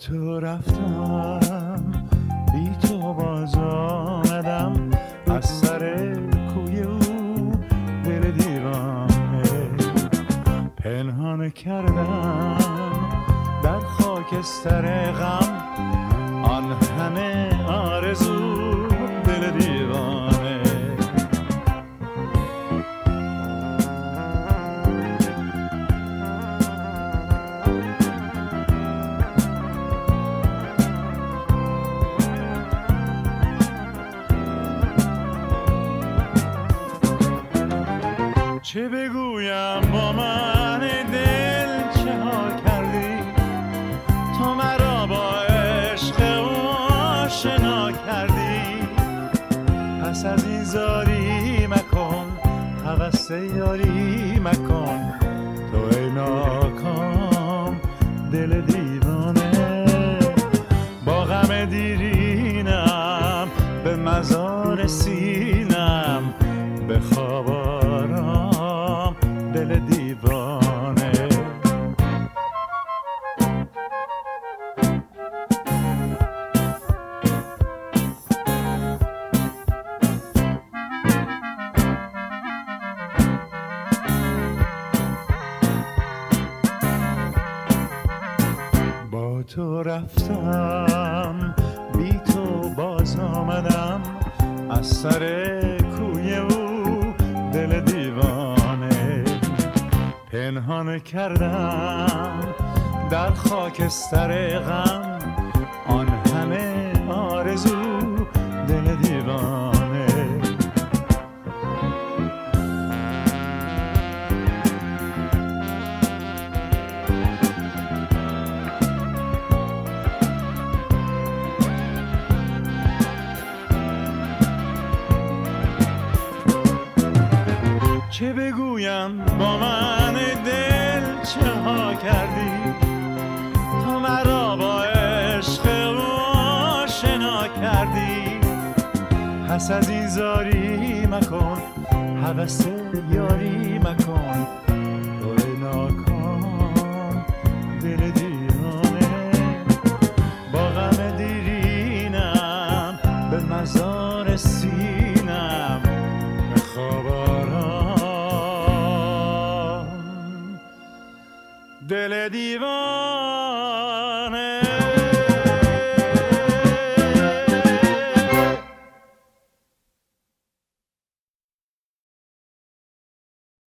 تو رفتم بی تو باز آمدم. از سر کوی او دل دیوانه پنهان کردم. در خاکستر غم آن همه آرزو چه بگویم با من دل چه ها کردی؟ تو مرا با عشق او آشنا کردی. پس از این زاری مکن حوث یاری مکن. تو ای ناکام دل دیوانه. با غم دیرینم به مزار سینم. به خواب تو رفتم بی تو باز آمدم. از سر کوی او دل دیوانه پنهان کردم. در خاکستر غم آن همه آرزو چه بگویم با من دل چه ها کردی؟ تو مرا با عشق آشنا کردی. پس از این زاری مکن حوث یاری مکن. آرام دل دیوانه